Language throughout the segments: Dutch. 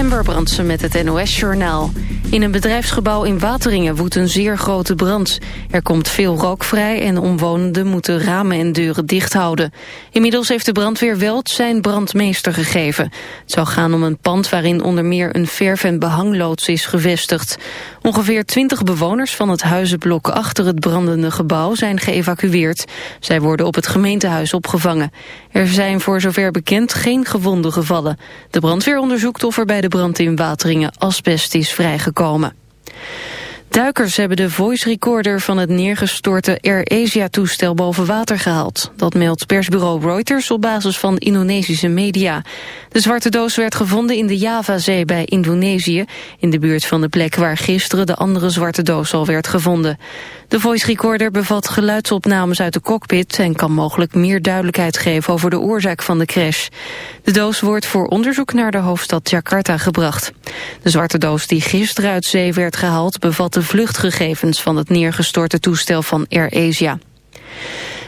Amber Brandsen met het NOS-journaal. In een bedrijfsgebouw in Wateringen woedt een zeer grote brand. Er komt veel rook vrij en omwonenden moeten ramen en deuren dicht houden. Inmiddels heeft de brandweer Welt zijn brandmeester gegeven. Het zou gaan om een pand waarin onder meer een verf- en behangloods is gevestigd. Ongeveer twintig bewoners van het huizenblok achter het brandende gebouw zijn geëvacueerd. Zij worden op het gemeentehuis opgevangen. Er zijn voor zover bekend geen gewonden gevallen. De brandweer onderzoekt of er bij de brand in Wateringen asbest is vrijgekomen. Duikers hebben de voice recorder van het neergestorte AirAsia-toestel boven water gehaald. Dat meldt persbureau Reuters op basis van Indonesische media. De zwarte doos werd gevonden in de Javazee bij Indonesië... in de buurt van de plek waar gisteren de andere zwarte doos al werd gevonden. De voice recorder bevat geluidsopnames uit de cockpit... en kan mogelijk meer duidelijkheid geven over de oorzaak van de crash. De doos wordt voor onderzoek naar de hoofdstad Jakarta gebracht. De zwarte doos die gisteren uit zee werd gehaald... bevat de vluchtgegevens van het neergestorte toestel van AirAsia.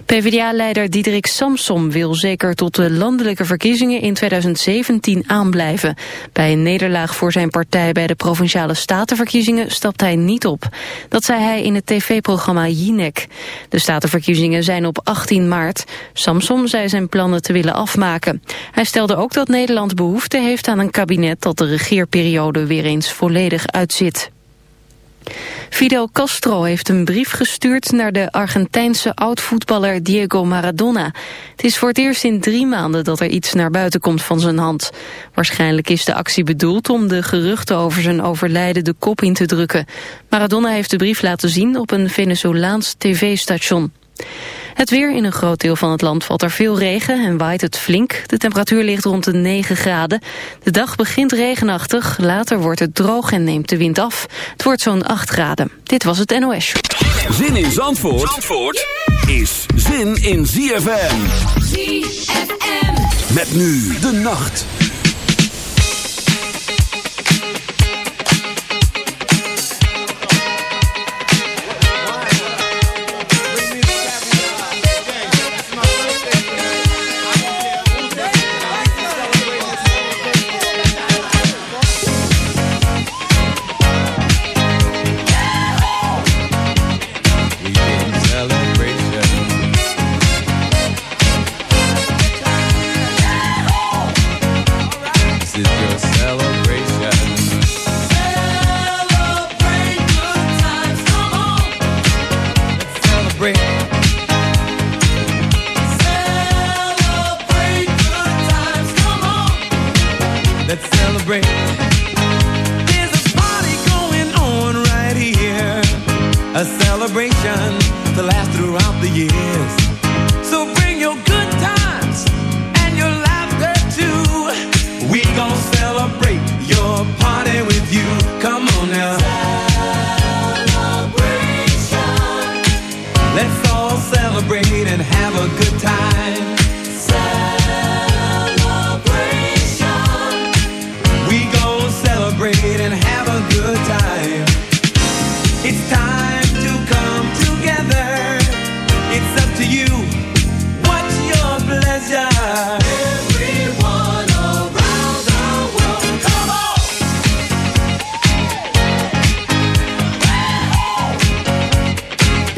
PvdA-leider Diederik Samsom wil zeker tot de landelijke verkiezingen in 2017 aanblijven. Bij een nederlaag voor zijn partij bij de Provinciale Statenverkiezingen stapt hij niet op. Dat zei hij in het tv-programma Jinek. De Statenverkiezingen zijn op 18 maart. Samsom zei zijn plannen te willen afmaken. Hij stelde ook dat Nederland behoefte heeft aan een kabinet dat de regeerperiode weer eens volledig uitzit. Fidel Castro heeft een brief gestuurd naar de Argentijnse oud-voetballer Diego Maradona. Het is voor het eerst in drie maanden dat er iets naar buiten komt van zijn hand. Waarschijnlijk is de actie bedoeld om de geruchten over zijn overlijden de kop in te drukken. Maradona heeft de brief laten zien op een Venezolaans tv-station. Het weer in een groot deel van het land valt er veel regen en waait het flink. De temperatuur ligt rond de 9 graden. De dag begint regenachtig, later wordt het droog en neemt de wind af. Het wordt zo'n 8 graden. Dit was het NOS. Zin in Zandvoort, Zandvoort is zin in ZFM. ZFM. Met nu de nacht.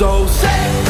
so sick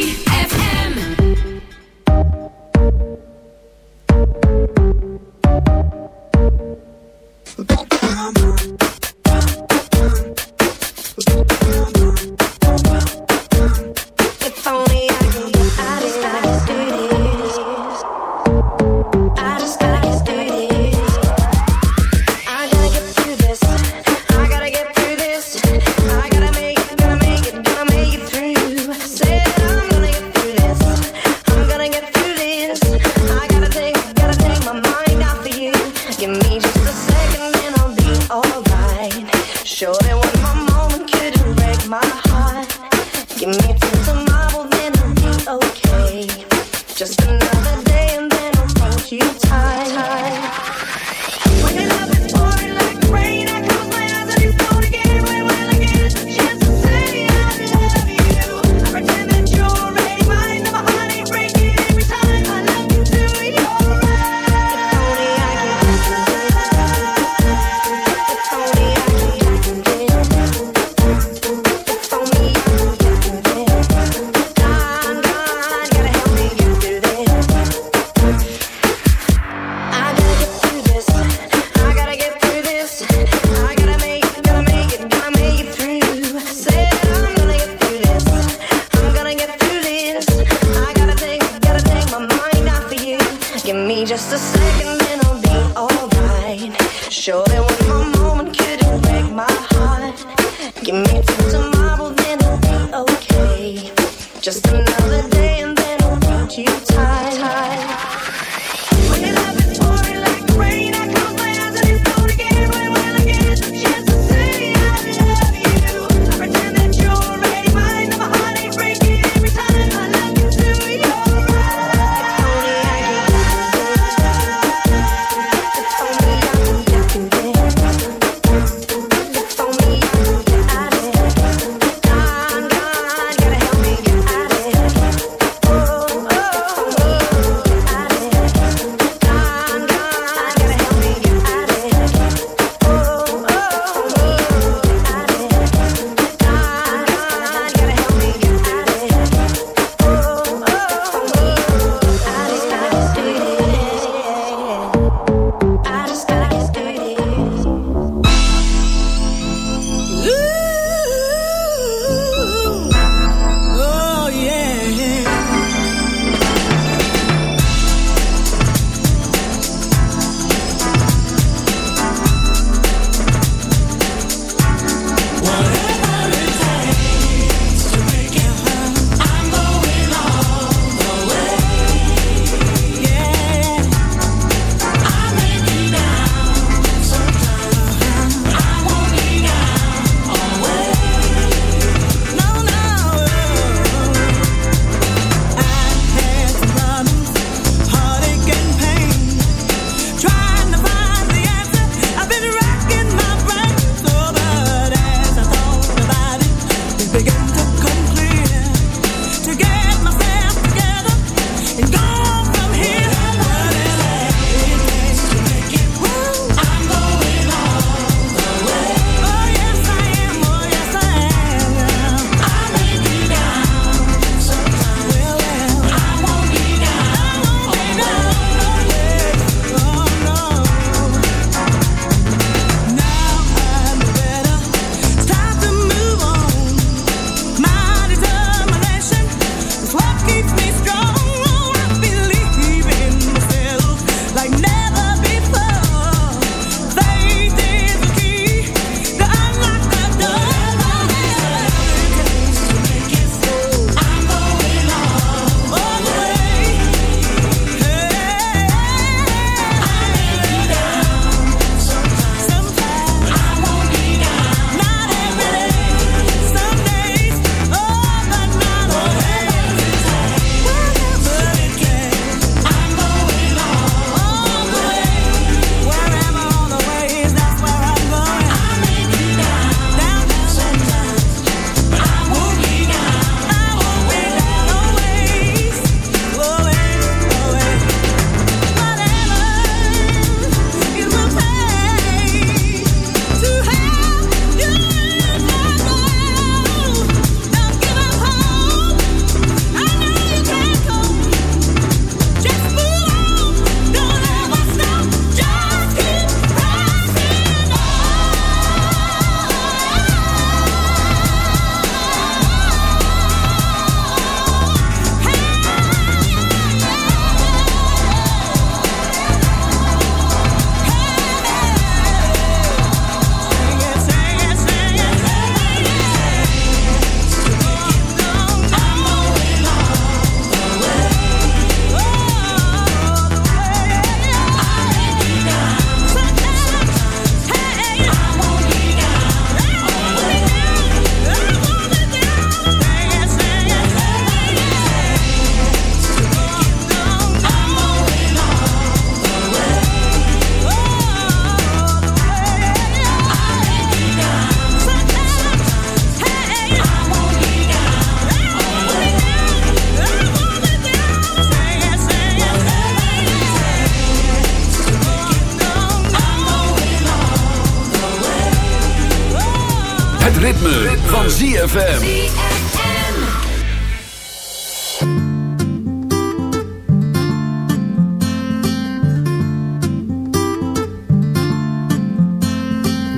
ZFM.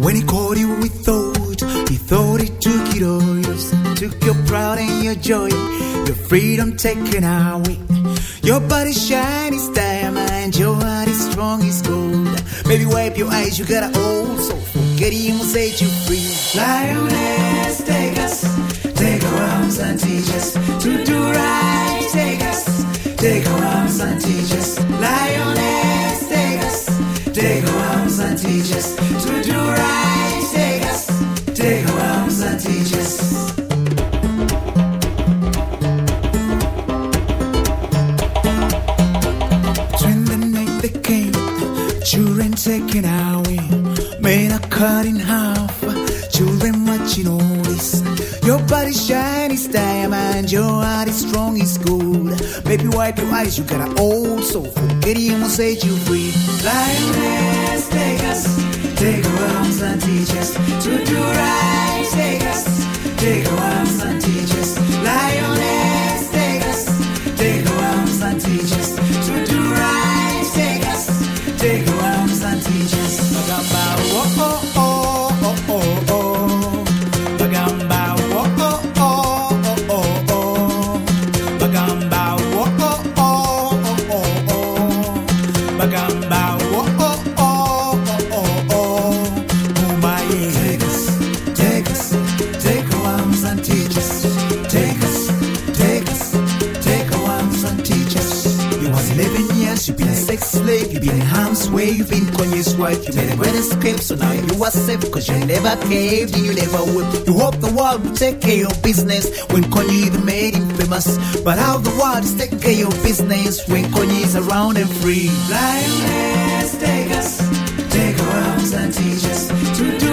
When he called you, we thought, he thought he took it all. Yes, took your pride and your joy, your freedom taken away. Your body shiny as diamond, your heart is strong as gold. Baby, wipe your eyes, you got an old soul. Forget him will set you free. Lioness, arms and teach us to do right. Take us, take our arms and teach us. Lioness, take us, take our arms and teach us to do right. Take us, take our arms and teach us. When the night they came, children taken away, men are cut in half, children watching all this. Your body shiny diamond, your heart is strong it's good. Baby, wipe your eyes, you got an old soul. Forget him will set you free. Lioness, take us, take our arms and teach us to do right. Way, you've been Kanye's wife, you made a great escape, so now you are safe, cause you never caved and you never would. You hope the world will take care of business when Kanye even made him famous. But how the world is taking care of business when Kanye is around and free. Lioness, take us, take our arms and teach us to do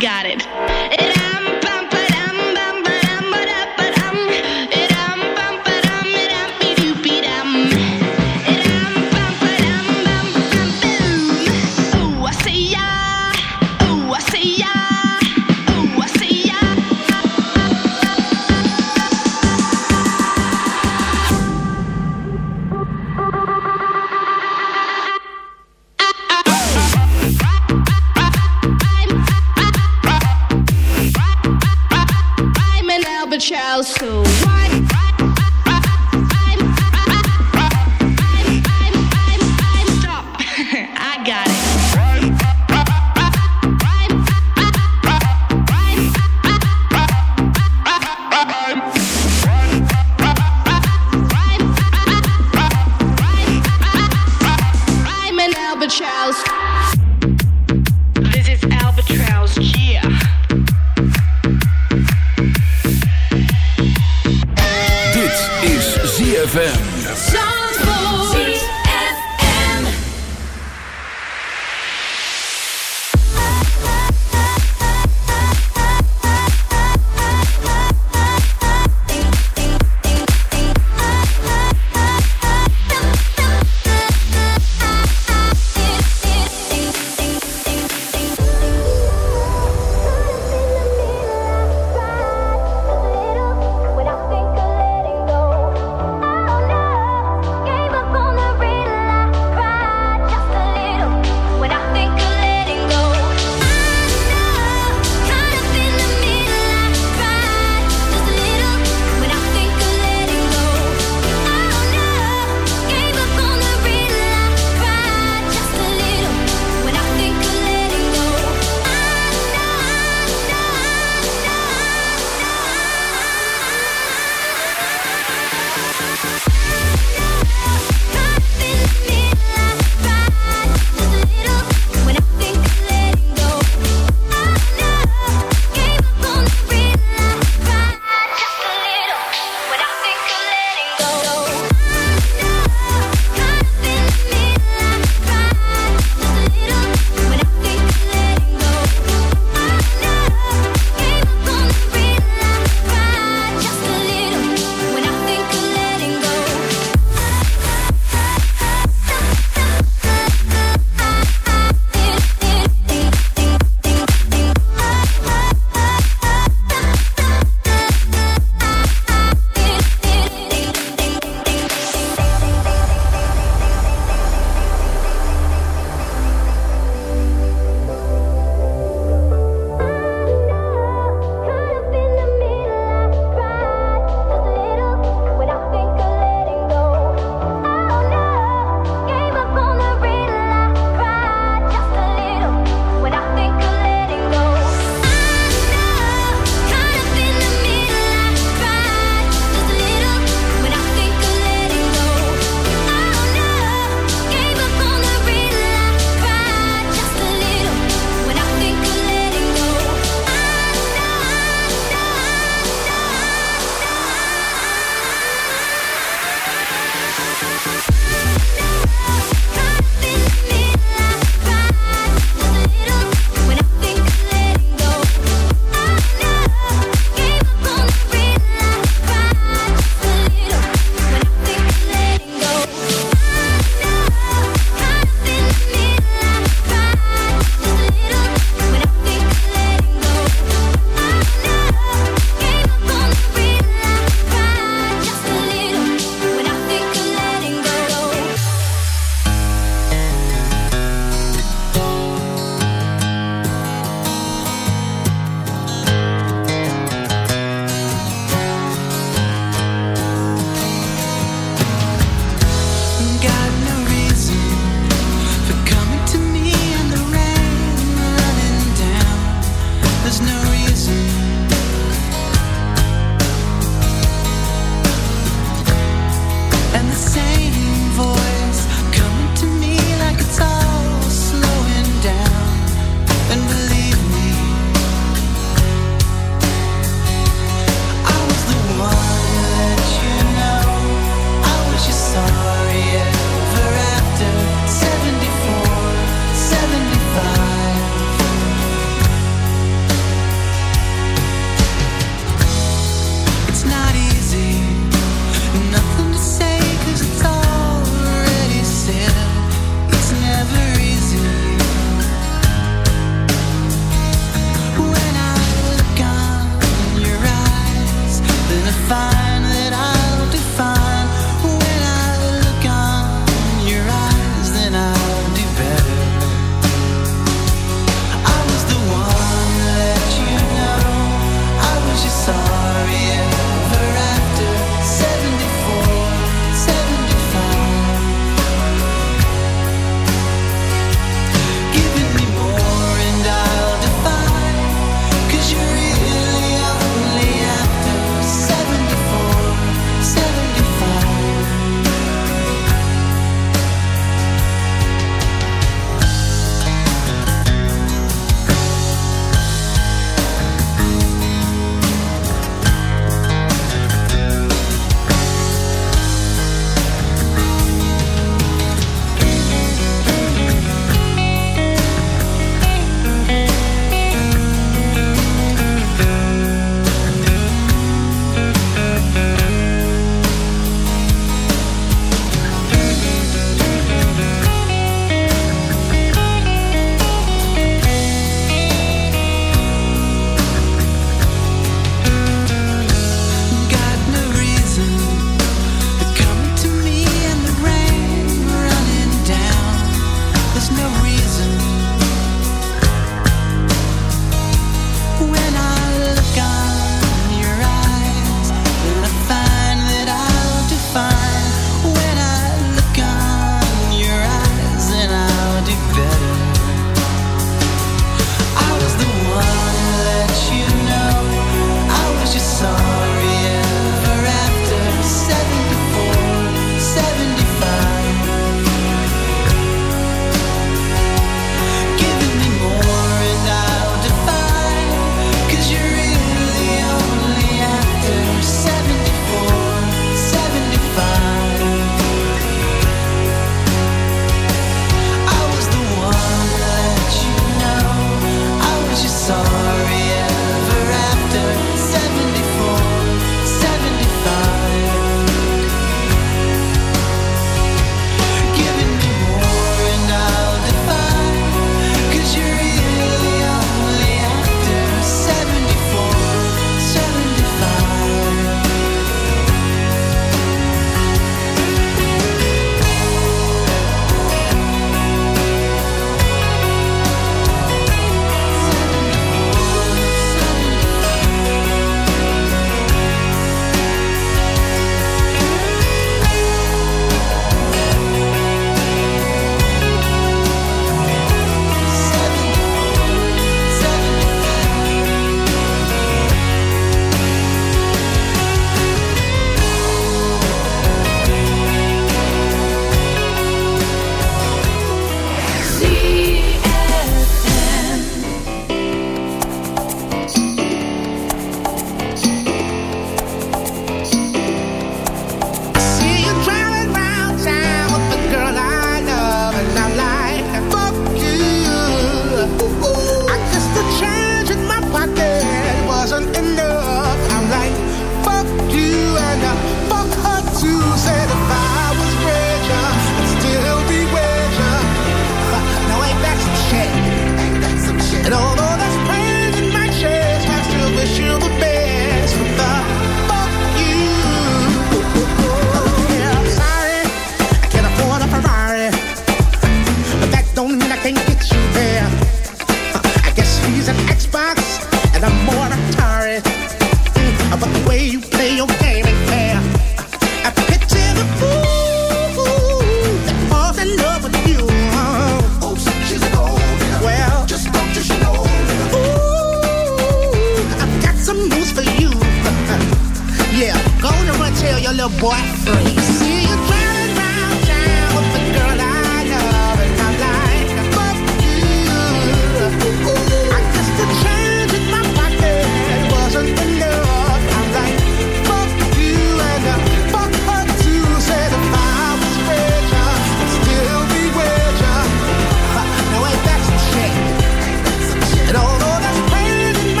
got it.